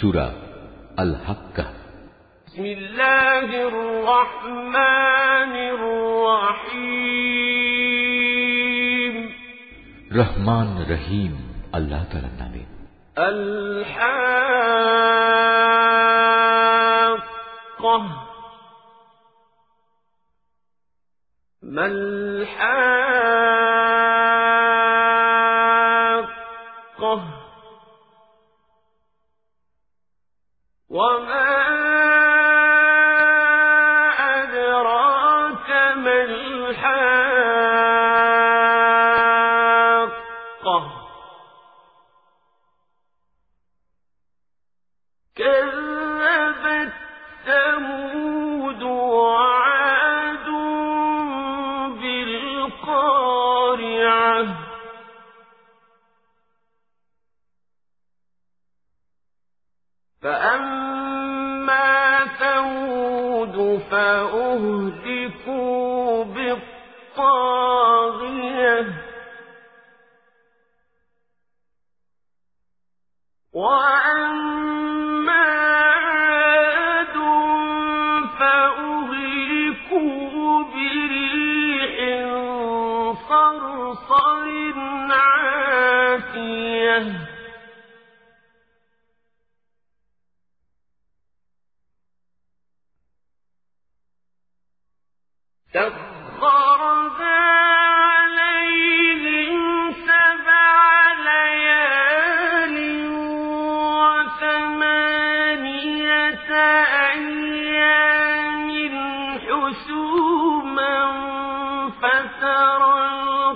سورة الحق بسم الله الرحمن الرحيم. رحمان رحيم الله تعالى نامے الحاقة. ما الحق الحاقة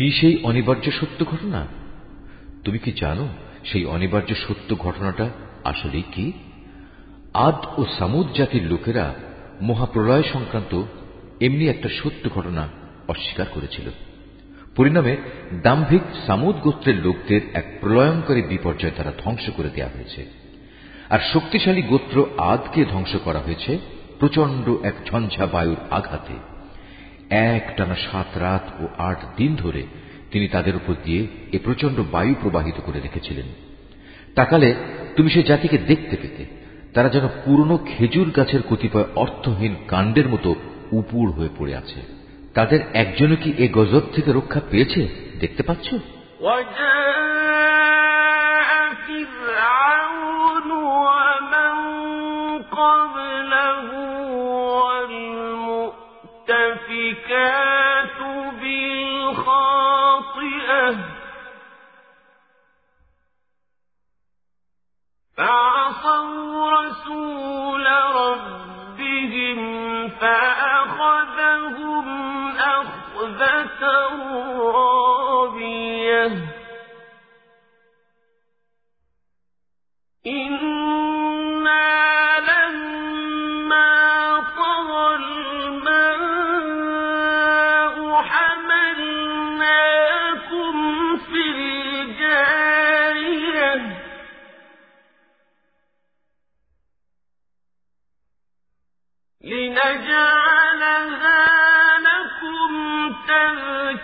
কি সেই অনিবার্য সত্য ঘটনা? তুমি কি জানো সেই অনিবার্য সত্য ঘটনাটা আসলেই কি? আদ ও সামুদ জাতির লোকেরা মহাপ্রলয় সংক্রান্ত এমনি একটা সত্য ঘটনা অস্বীকার করেছিল। পরিণামে দাম্ভিক সামুদ গোত্রের লোকদের এক প্রলয়ঙ্করী বিপর্যয় দ্বারা ধ্বংস করে দেওয়া হয়েছে। আর শক্তিশালী গোত্র আদকে ধ্বংস করা হয়েছে প্রচণ্ড এক ঝঞ্ঝা বায়ুর আঘাতে। এক টানা সাত রাত ও আট দিন ধরে তিনি তাদের উপর দিয়ে এ প্রচণ্ড বায়ু প্রবাহিত করে রেখেছিলেন তাকালে তুমি সে জাতিকে দেখতে পেতে তারা যেন পুরনো খেজুর গাছের কতিপয় অর্থহীন কাণ্ডের মতো উপুর হয়ে পড়ে আছে তাদের একজনও কি এ গজব থেকে রক্ষা পেয়েছে দেখতে পাচ্ছ وجاء فرعون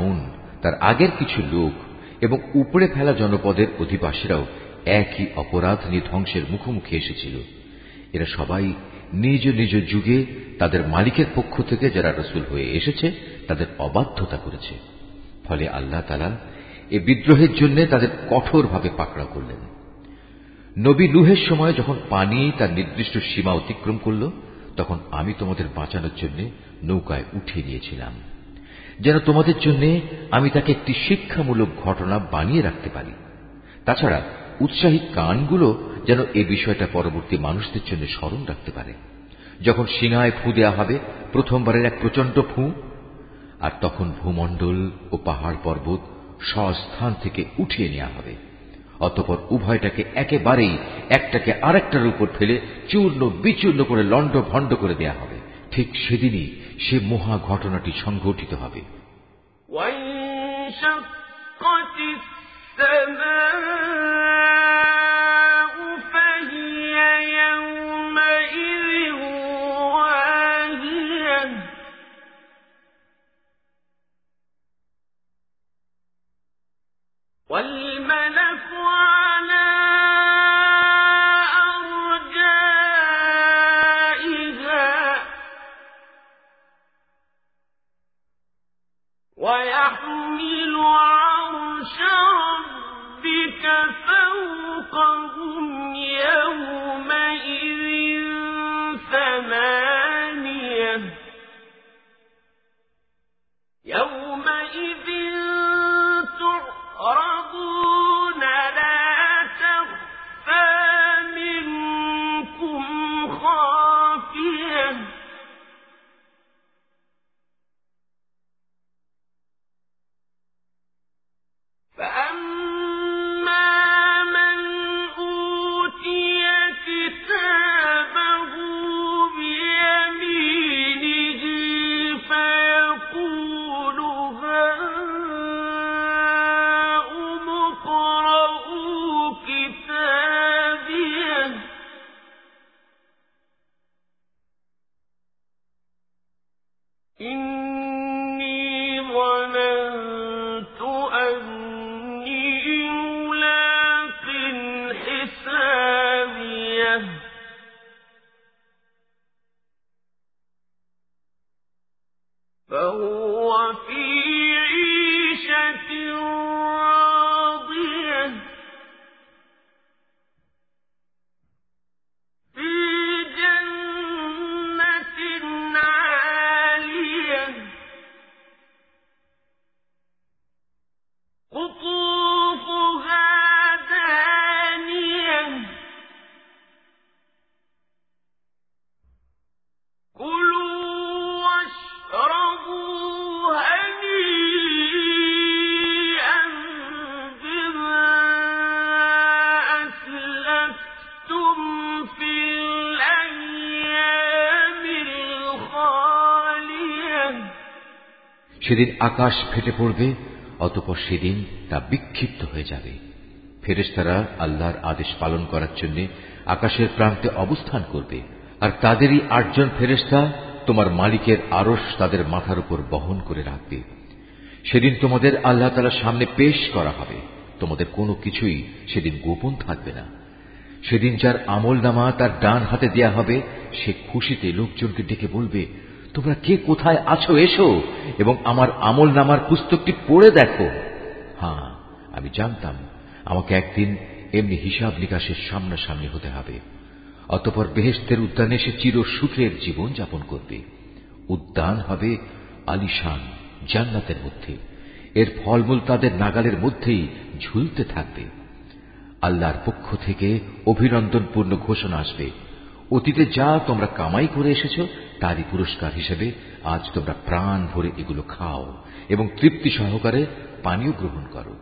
ফেরাউন তার আগের কিছু লোক এবং উপড়ে ফেলা জনপদের অধিবাসীরাও একই অপরাধ নিয়ে ধ্বংসের মুখোমুখি এসেছিল। এরা সবাই নিজ নিজ যুগে তাদের মালিকের পক্ষ থেকে যারা রসুল হয়ে এসেছে, তাদের অবাধ্যতা করেছে। ফলে আল্লাহ তালা এ বিদ্রোহের জন্য তাদের কঠোরভাবে পাকড়া করলেন। নবী লুহের সময় যখন পানি তার নির্দিষ্ট সীমা অতিক্রম করল, তখন আমি তোমাদের বাঁচানোর জন্য নৌকায় উঠিয়ে নিয়েছিলাম। যেন তোমাদের জন্য আমি তাকে একটি শিক্ষামূলক ঘটনা বানিয়ে রাখতে পারি। তাছাড়া উৎসাহী কানগুলো যেন এ বিষয়টা পরবর্তী মানুষদের জন্য স্মরণ রাখতে পারে। যখন সিনায় ফু দেয়া হবে, প্রথমবারের এক প্রচণ্ড ফু, আর তখন ভূমণ্ডল ও পাহাড় পর্বত স্বস্থান থেকে উঠিয়ে নেওয়া হবে। অতপর উভয়টাকে একেবারেই একটাকে আরেকটার উপর ফেলে চূর্ণ বিচূর্ণ করে লণ্ড ভণ্ড করে দেয়া হবে। ঠিক সেদিনই সে মহা ঘটনাটি সংঘটিত হবে والملك সেদিন আকাশ ফেটে পড়বে, অতপর সেদিন তা বিক্ষিপ্ত হয়ে যাবে। ফেরেশতারা আল্লাহর আদেশ পালন করার জন্য আকাশের প্রান্তে অবস্থান করবে, আর তাদেরই আটজন ফেরেশতা তোমার মালিকের আরস তাদের মাথার উপর বহন করে রাখবে। সেদিন তোমাদের আল্লাহ তালার সামনে পেশ করা হবে, তোমাদের কোনো কিছুই সেদিন গোপন থাকবে না। সেদিন যার আমল নামা তার ডান হাতে দেয়া হবে, সে খুশিতে লোকজনকে ডেকে বলবে তোমরা কে কোথায় আছো, এসো, এবং আমার আমল নামার পুস্তকটি পড়ে দেখো। হ্যাঁ আমি জানতাম, আমাকে একদিন এমনি হিসাব নিকাশের সামনাসামনি হতে হবে। অতপর বেহেস্তের উদ্যানে সে চির সুখের জীবন যাপন করবে। উদ্যান হবে আলিশান, জান্নাতের মধ্যে। এর ফলমূল তাদের নাগালের মধ্যেই ঝুলতে থাকবে। আল্লাহর পক্ষ থেকে অভিনন্দনপূর্ণ ঘোষণা আসবে। অতীতে যা তোমরা কামাই করে এসেছ তারই পুরস্কার হিসেবে আজ তোমরা প্রাণ ভরে এগুলো খাও এবং তৃপ্তি সহকারে পানীয় গ্রহণ করো।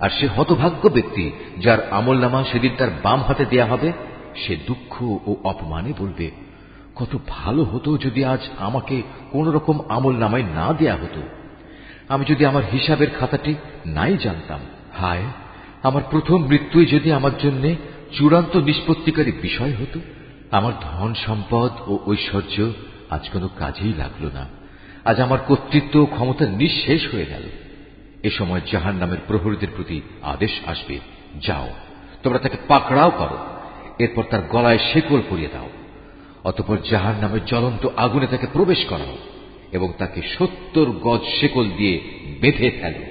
আর সে হতভাগ্য ব্যক্তি যার আমল নামা সেদিন তার বাম হাতে দেয়া হবে, সে দুঃখ ও অপমানে বলবে, কত ভালো হতো যদি আজ আমাকে কোন রকম আমল নামায় না দেয়া হতো। আমি যদি আমার হিসাবের খাতাটি নাই জানতাম। হায়, আমার প্রথম মৃত্যুই যদি আমার জন্য চূড়ান্ত নিষ্পত্তিকারী বিষয় হতো। আমার ধন সম্পদ ও ঐশ্বর্য আজ কোনো কাজেই লাগল না। আজ আমার কর্তৃত্ব ক্ষমতা নিঃশেষ হয়ে গেল। এ সময় জাহান নামের প্রহরীদের প্রতি আদেশ আসবে, যাও, তোমরা তাকে পাকড়াও করো, এরপর তার গলায় শেকল পরিয়ে দাও, অতপর জাহান নামের জ্বলন্ত আগুনে তাকে প্রবেশ করাও এবং তাকে সত্তর গজ শেকল দিয়ে বেঁধে ফেলো।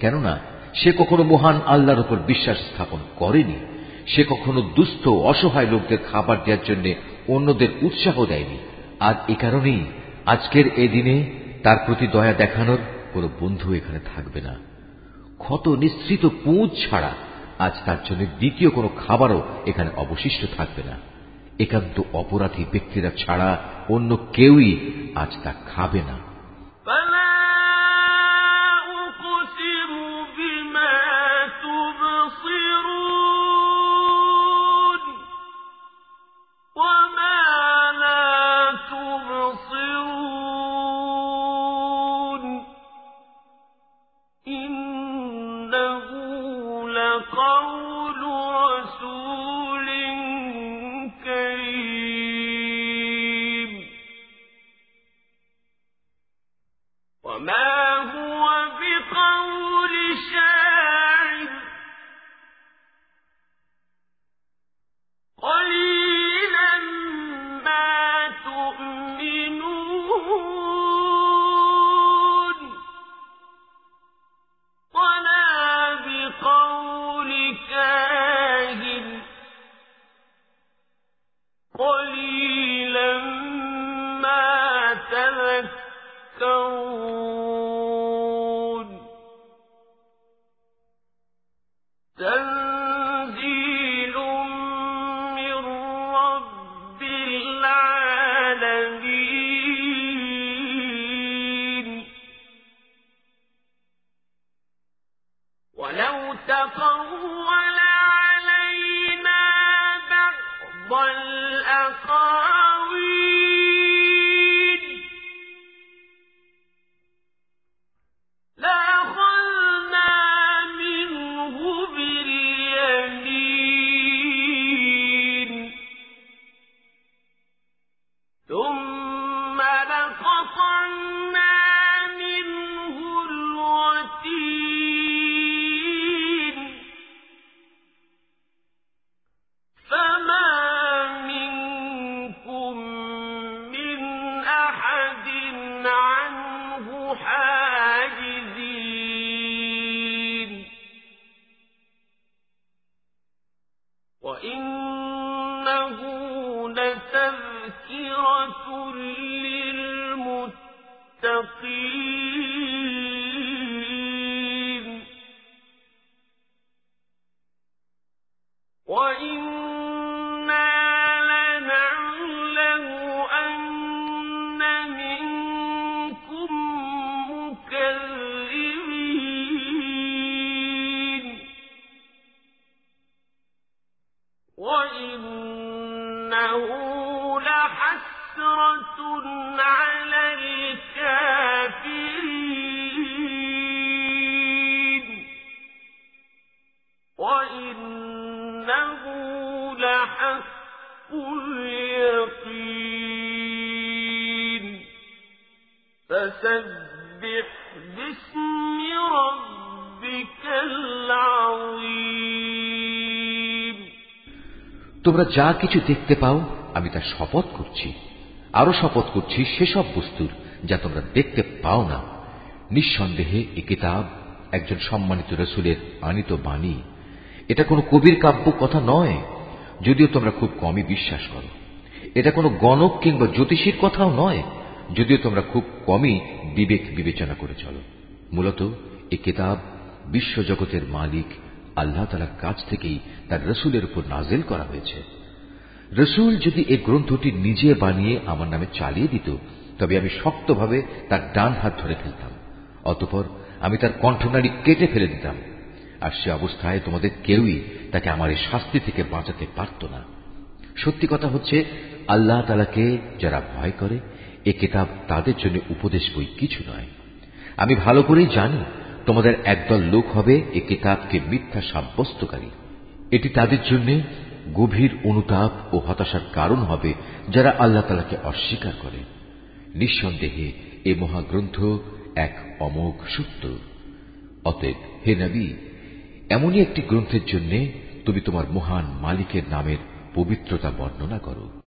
কেননা, সে কখনো মহান আল্লাহর উপর বিশ্বাস স্থাপন করেনি, সে কখনো দুস্থ অসহায় লোকদের খাবার দেওয়ার জন্য অন্যদের উৎসাহ দেয়নি। আর এ কারণেই আজকের এই দিনে তার প্রতি দয়া দেখানোর কোনো বন্ধু এখানে থাকবে না। ক্ষত নিঃসৃত পুঁজ ছাড়া আজ তার জন্য দ্বিতীয় কোনো খাবারও এখানে অবশিষ্ট থাকবে না। একান্ত অপরাধী ব্যক্তিরা ছাড়া অন্য কেউই আজ তা খাবে না। وما هو تذكرة اليقين فسبح باسم ربك العظيم তোমরা যা কিছু দেখতে পাও আমি তার শপথ করছি আরো শপথ করছি সেসব বস্তুর যা তোমরা দেখতে পাও না নিঃসন্দেহে এ কিতাব একজন সম্মানিত রসুলের আনিত বাণী এটা কোনো কবির কাব্য কথা নয় যদিও তোমরা খুব কমই বিশ্বাস করো। এটা কোনো গণক কিংবা জ্যোতিষীর কথাও নয়, যদিও তোমরা খুব কমই বিবেক বিবেচনা করে চলো। মূলত এ কিতাব বিশ্বজগতের মালিক আল্লাহ তালার কাছ থেকেই তার রসুলের উপর নাজেল করা হয়েছে। রসুল যদি এই গ্রন্থটি নিজে বানিয়ে আমার নামে চালিয়ে দিত, তবে আমি শক্তভাবে তার ডান হাত ধরে ফেলতাম, অতপর আমি তার কণ্ঠনালী কেটে ফেলে দিতাম। আর সে অবস্থায় তোমাদের কেউই তাকে আমার এই শাস্তি থেকে বাঁচাতে পারত না। সত্যি কথা হচ্ছে, আল্লাহ তালাকে যারা ভয় করে, এ কেতাব তাদের জন্য উপদেশ বই কিছু নয়। আমি ভালো করেই জানি তোমাদের একদল লোক হবে এ কেতাবকে মিথ্যা সাব্যস্তকারী। এটি তাদের জন্য গভীর অনুতাপ ও হতাশার কারণ হবে যারা আল্লাহ তালাকে অস্বীকার করে। নিঃসন্দেহে এ মহাগ্রন্থ এক অমোঘ সত্য অতএব হে নবী এমনই একটি গ্রন্থের জন্য তুমি তোমার মহান মালিকের নামের পবিত্রতা বর্ণনা করো।